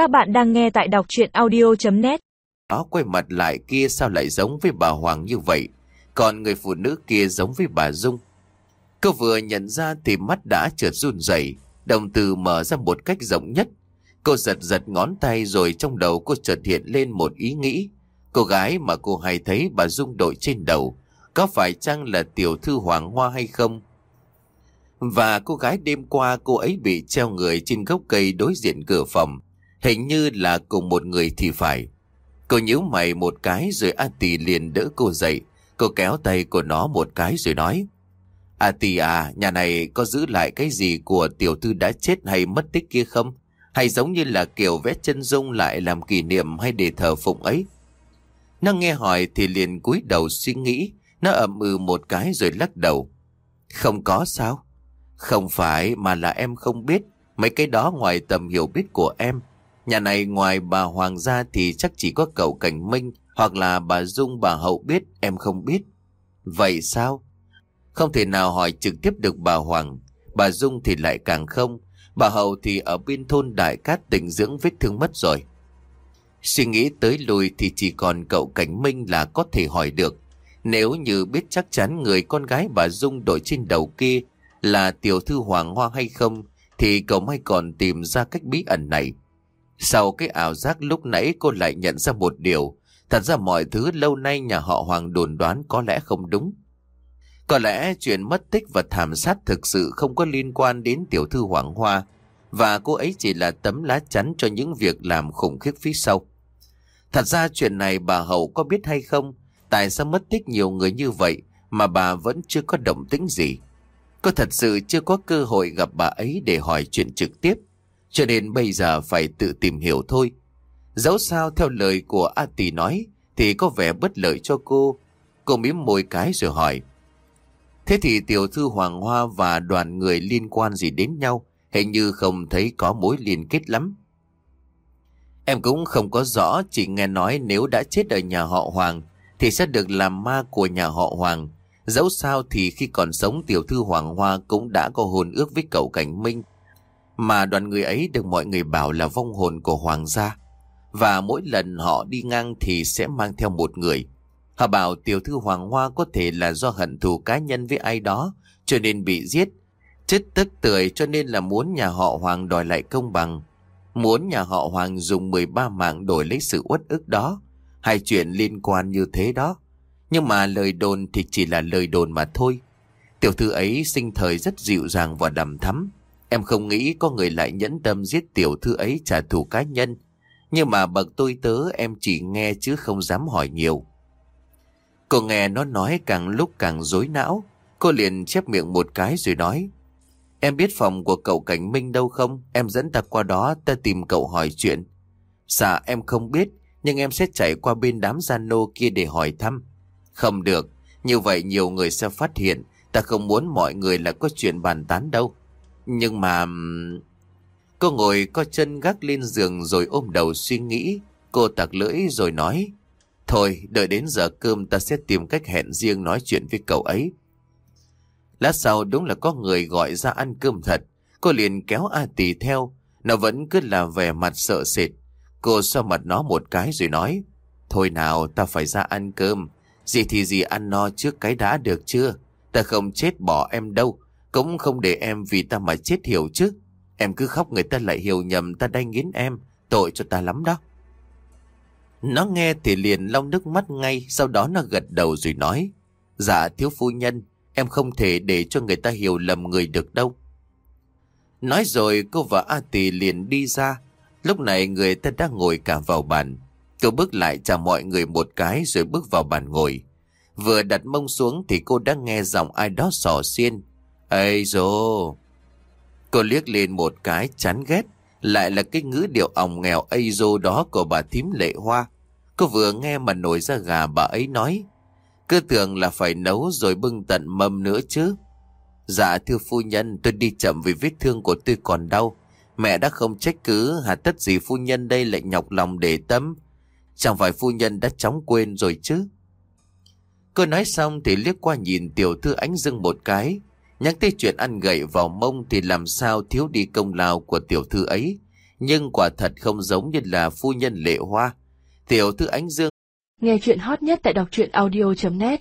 Các bạn đang nghe tại đọc chuyện audio.net Đó quay mặt lại kia sao lại giống với bà Hoàng như vậy? Còn người phụ nữ kia giống với bà Dung. Cô vừa nhận ra thì mắt đã trượt run rẩy, Đồng từ mở ra một cách rộng nhất. Cô giật giật ngón tay rồi trong đầu cô chợt hiện lên một ý nghĩ. Cô gái mà cô hay thấy bà Dung đội trên đầu, Có phải chăng là tiểu thư Hoàng Hoa hay không? Và cô gái đêm qua cô ấy bị treo người trên gốc cây đối diện cửa phòng. Hình như là cùng một người thì phải. Cô nhíu mày một cái rồi A Tì liền đỡ cô dậy. Cô kéo tay của nó một cái rồi nói. A Tì à, nhà này có giữ lại cái gì của tiểu thư đã chết hay mất tích kia không? Hay giống như là kiểu vẽ chân dung lại làm kỷ niệm hay để thờ phụng ấy? Nó nghe hỏi thì liền cúi đầu suy nghĩ. Nó ậm ừ một cái rồi lắc đầu. Không có sao? Không phải mà là em không biết. Mấy cái đó ngoài tầm hiểu biết của em. Nhà này ngoài bà Hoàng gia thì chắc chỉ có cậu Cảnh Minh hoặc là bà Dung, bà Hậu biết, em không biết. Vậy sao? Không thể nào hỏi trực tiếp được bà Hoàng. Bà Dung thì lại càng không. Bà Hậu thì ở bên thôn Đại Cát tỉnh dưỡng vết thương mất rồi. Suy nghĩ tới lùi thì chỉ còn cậu Cảnh Minh là có thể hỏi được. Nếu như biết chắc chắn người con gái bà Dung đội trên đầu kia là tiểu thư Hoàng Hoa hay không, thì cậu may còn tìm ra cách bí ẩn này. Sau cái ảo giác lúc nãy cô lại nhận ra một điều. Thật ra mọi thứ lâu nay nhà họ Hoàng đồn đoán có lẽ không đúng. Có lẽ chuyện mất tích và thảm sát thực sự không có liên quan đến tiểu thư Hoàng Hoa. Và cô ấy chỉ là tấm lá chắn cho những việc làm khủng khiếp phía sau. Thật ra chuyện này bà Hậu có biết hay không? Tại sao mất tích nhiều người như vậy mà bà vẫn chưa có động tĩnh gì? Cô thật sự chưa có cơ hội gặp bà ấy để hỏi chuyện trực tiếp. Cho nên bây giờ phải tự tìm hiểu thôi. Dẫu sao theo lời của A Tỷ nói thì có vẻ bất lợi cho cô. Cô mím môi cái rồi hỏi. Thế thì tiểu thư Hoàng Hoa và đoàn người liên quan gì đến nhau? Hình như không thấy có mối liên kết lắm. Em cũng không có rõ, chỉ nghe nói nếu đã chết ở nhà họ Hoàng thì sẽ được làm ma của nhà họ Hoàng. Dẫu sao thì khi còn sống tiểu thư Hoàng Hoa cũng đã có hồn ước với cậu Cảnh Minh mà đoàn người ấy được mọi người bảo là vong hồn của hoàng gia. Và mỗi lần họ đi ngang thì sẽ mang theo một người. Họ bảo tiểu thư hoàng hoa có thể là do hận thù cá nhân với ai đó, cho nên bị giết. Chết tức tưởi cho nên là muốn nhà họ hoàng đòi lại công bằng. Muốn nhà họ hoàng dùng 13 mạng đổi lấy sự uất ức đó. Hai chuyện liên quan như thế đó. Nhưng mà lời đồn thì chỉ là lời đồn mà thôi. Tiểu thư ấy sinh thời rất dịu dàng và đầm thắm. Em không nghĩ có người lại nhẫn tâm giết tiểu thư ấy trả thù cá nhân. Nhưng mà bậc tôi tớ em chỉ nghe chứ không dám hỏi nhiều. Cô nghe nó nói càng lúc càng dối não. Cô liền chép miệng một cái rồi nói. Em biết phòng của cậu Cảnh Minh đâu không? Em dẫn ta qua đó ta tìm cậu hỏi chuyện. Dạ em không biết nhưng em sẽ chạy qua bên đám gian nô kia để hỏi thăm. Không được, như vậy nhiều người sẽ phát hiện ta không muốn mọi người là có chuyện bàn tán đâu. Nhưng mà... Cô ngồi co chân gác lên giường rồi ôm đầu suy nghĩ. Cô tặc lưỡi rồi nói. Thôi, đợi đến giờ cơm ta sẽ tìm cách hẹn riêng nói chuyện với cậu ấy. Lát sau đúng là có người gọi ra ăn cơm thật. Cô liền kéo A Tì theo. Nó vẫn cứ là vẻ mặt sợ sệt. Cô xoa mặt nó một cái rồi nói. Thôi nào, ta phải ra ăn cơm. Gì thì gì ăn no trước cái đã được chưa? Ta không chết bỏ em đâu. Cũng không để em vì ta mà chết hiểu chứ. Em cứ khóc người ta lại hiểu nhầm, ta đang nghiến em. Tội cho ta lắm đó. Nó nghe thì liền long nước mắt ngay. Sau đó nó gật đầu rồi nói. Dạ thiếu phu nhân. Em không thể để cho người ta hiểu lầm người được đâu. Nói rồi, cô và A Tì liền đi ra. Lúc này người ta đang ngồi cả vào bàn. Cô bước lại chào mọi người một cái rồi bước vào bàn ngồi. Vừa đặt mông xuống thì cô đã nghe giọng ai đó sỏ xiên. Ây dô! Cô liếc lên một cái chán ghét, lại là cái ngữ điệu ỏng nghèo Ây dô đó của bà thím lệ hoa. Cô vừa nghe mà nổi ra gà bà ấy nói. Cứ tưởng là phải nấu rồi bưng tận mâm nữa chứ. Dạ thưa phu nhân tôi đi chậm vì vết thương của tôi còn đau. Mẹ đã không trách cứ hà tất gì phu nhân đây lại nhọc lòng để tâm. Chẳng phải phu nhân đã chóng quên rồi chứ. Cô nói xong thì liếc qua nhìn tiểu thư ánh dưng một cái. Nhắc tới chuyện ăn gậy vào mông thì làm sao thiếu đi công lao của tiểu thư ấy. Nhưng quả thật không giống như là phu nhân lệ hoa. Tiểu thư Ánh Dương Nghe chuyện hot nhất tại đọc truyện audio.net